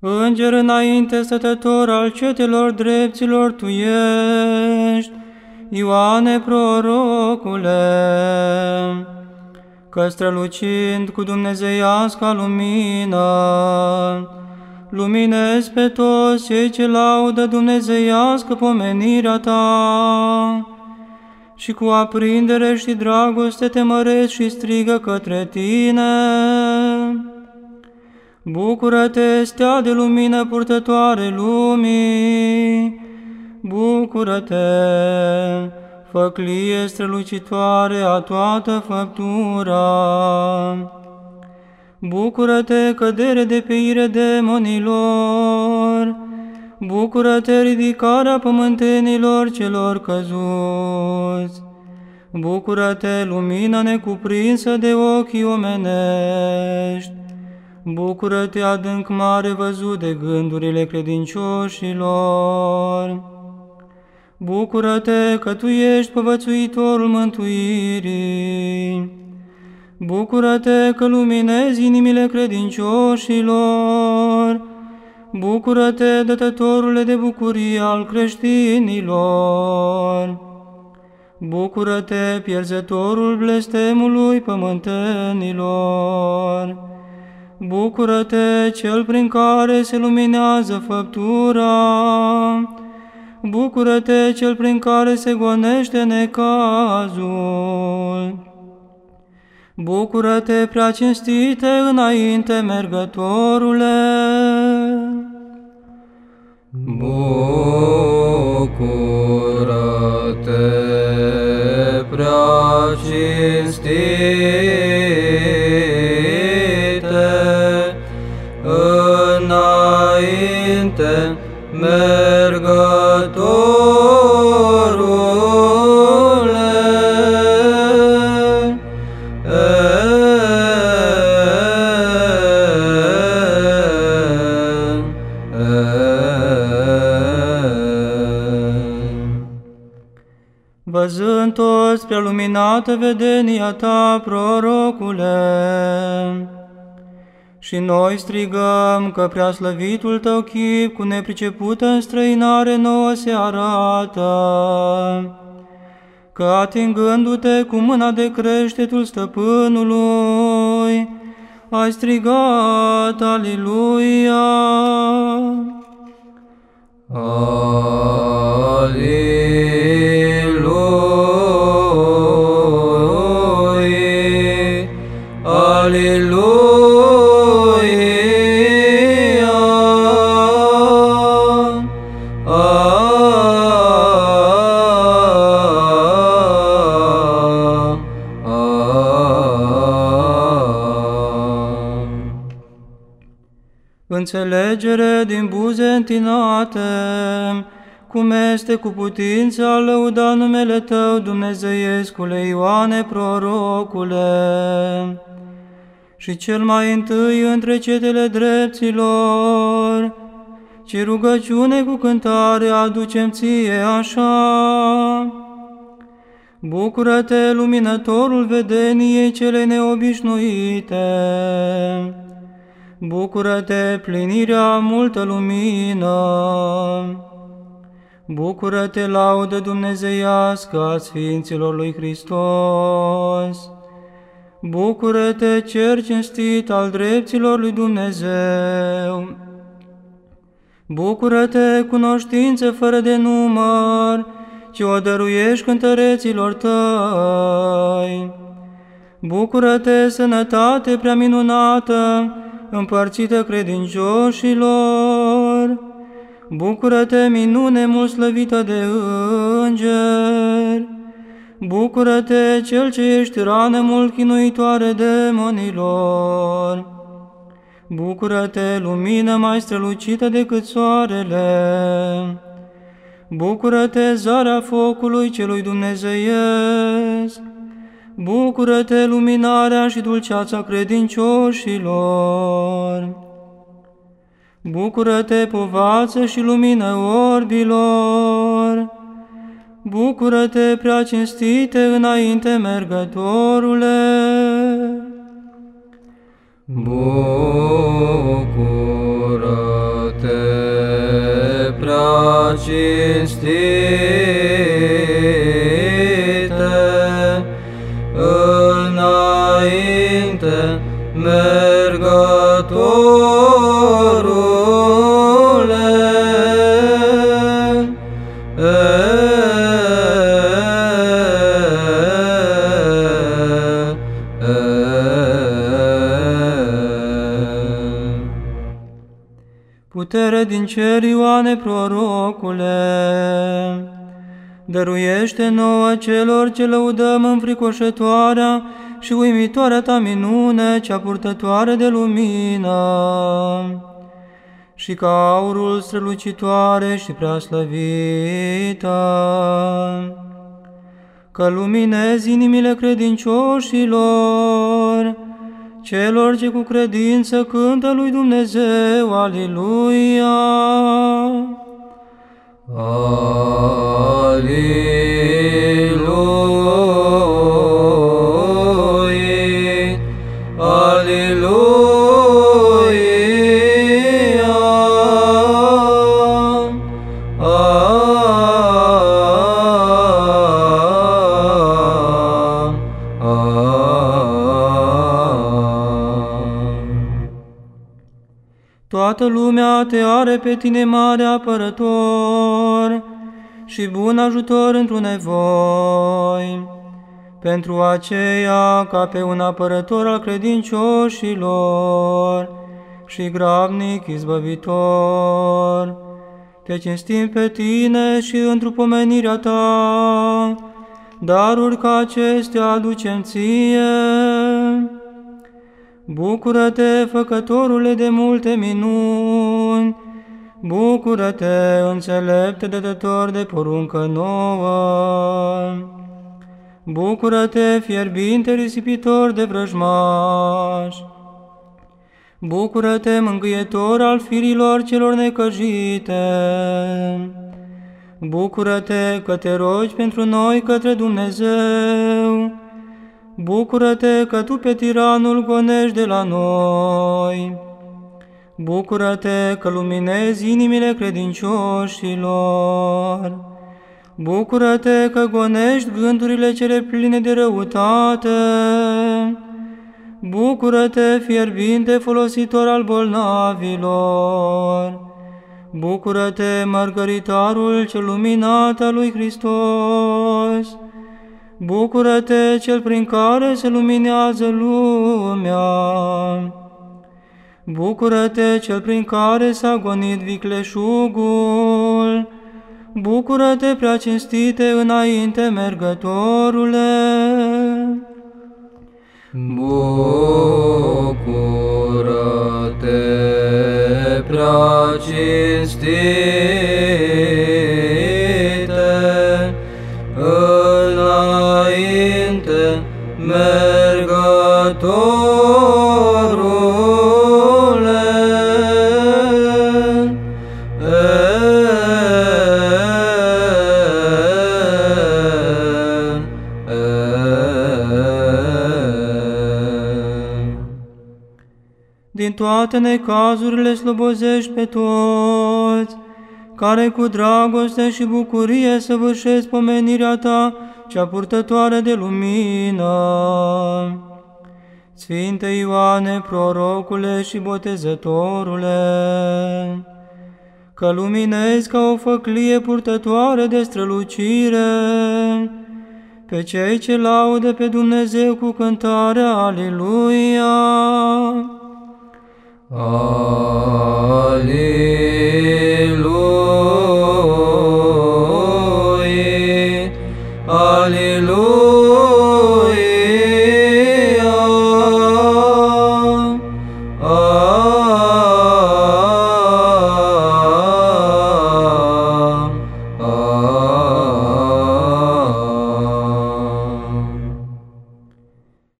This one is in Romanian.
Înger înainte stătător al cetelor dreptilor tu ești, Ioane prorocule, că strălucind cu dumnezeiasca lumină, luminezi pe toți cei ce laudă dumnezeiască pomenirea ta și cu aprindere și dragoste te măreți și strigă către tine. Bucură-te, stea de lumină purtătoare lumii, bucură-te, făclie strălucitoare a toată făptura. Bucură-te, cădere de pe ire demonilor, bucură-te, ridicarea pământenilor celor căzuți. Bucură-te, lumina necuprinsă de ochii omenești, Bucură-te, adânc mare văzut de gândurile credincioșilor. Bucură-te că Tu ești povățuitorul mântuirii. Bucură-te că luminezi inimile credincioșilor. Bucură-te, dătătorule de bucurie al creștinilor. Bucură-te, pierzătorul blestemului pământenilor. Bucură-te, cel prin care se luminează făptura! Bucură-te, cel prin care se gonește necazul! Bucură-te, prea cinstite înainte mergătorule! Prea luminată vedenia ta, prorocule, și noi strigăm că prea slăvitul tău chip cu nepricepută înstrăinare nouă se arată, că atingându-te cu mâna de creștetul stăpânului, ai strigat, Aliluia! Aleluia, Înțelegere din buze întinate, cum este cu putință a lăuda numele Tău, Dumnezeiescule Ioane, prorocule, și cel mai întâi între cetele dreptilor, ci rugăciune cu cântare aducem ție așa. Bucură-te, luminătorul vedeniei cele neobișnuite, Bucură-te, plinirea multă lumină! Bucură-te, laudă dumnezeiască a Sfinților lui Hristos! Bucură-te, cer cinstit al dreptilor lui Dumnezeu! Bucură-te, cunoștință fără de număr, ce o dăruiești cântăreților tăi! Bucură-te, sănătate prea minunată, împărțită credincioșilor! Bucură-te, minune mult slăvită de îngeri! Bucură-te, cel ce ești rană mult chinuitoare demonilor! Bucură-te, lumină mai strălucită decât soarele! Bucură-te, zarea focului celui dumnezeiesc! Bucură-te, luminarea și dulceața credincioșilor! Bucură-te, povață și lumină orbilor! Bucură-te, prea cinstite înainte mergătorule! Bucură-te, prea cinstite înainte mergătorule. Putere din cer, Ioane prorocule, dăruiește nouă celor ce lăudăm înfricoșătoarea și uimitoarea ta minune, cea purtătoare de lumină, și ca aurul strălucitoare și prea slăvită, că luminezi inimile credincioșilor, celor ce cu credință cântă lui Dumnezeu, Aliluia! Aleluia, Toată lumea te are pe tine mare apărător și bun ajutor într-un nevoi. Pentru aceea, ca pe un apărător al credincioșilor și grabnic izbăvitor, te cinstim pe tine și într pomenirea ta, daruri ca acestea aducem ție. Bucură-te, făcătorule de multe minuni, bucură-te, înțelept dătător de poruncă nouă, bucură-te, fierbinte risipitor de vrăjmași, bucură-te, mângâietor al firilor celor necăjite, bucură-te că te rogi pentru noi către Dumnezeu, Bucură-te că tu pe tiranul gonești de la noi. Bucură-te că luminezi inimile credincioșilor. Bucură-te că gonești gândurile cele pline de răutate. Bucură-te, fierbinte folositor al bolnavilor. Bucură-te, mărgăritarul cel luminat al lui Hristos. Bucură-te, cel prin care se luminează lumea. Bucură-te, cel prin care s-a gonit vicleșugul. Bucură-te, prea cinstite înainte mergătorule. Bucură-te, toate necazurile slobozești pe toți, care cu dragoste și bucurie săvârșesc pomenirea ta, cea purtătoare de lumină. Sfinte Ioane, prorocule și botezătorule, că luminezi ca o făclie purtătoare de strălucire, pe cei ce laudă pe Dumnezeu cu cântarea Aliluia. Alleluia, Alleluia.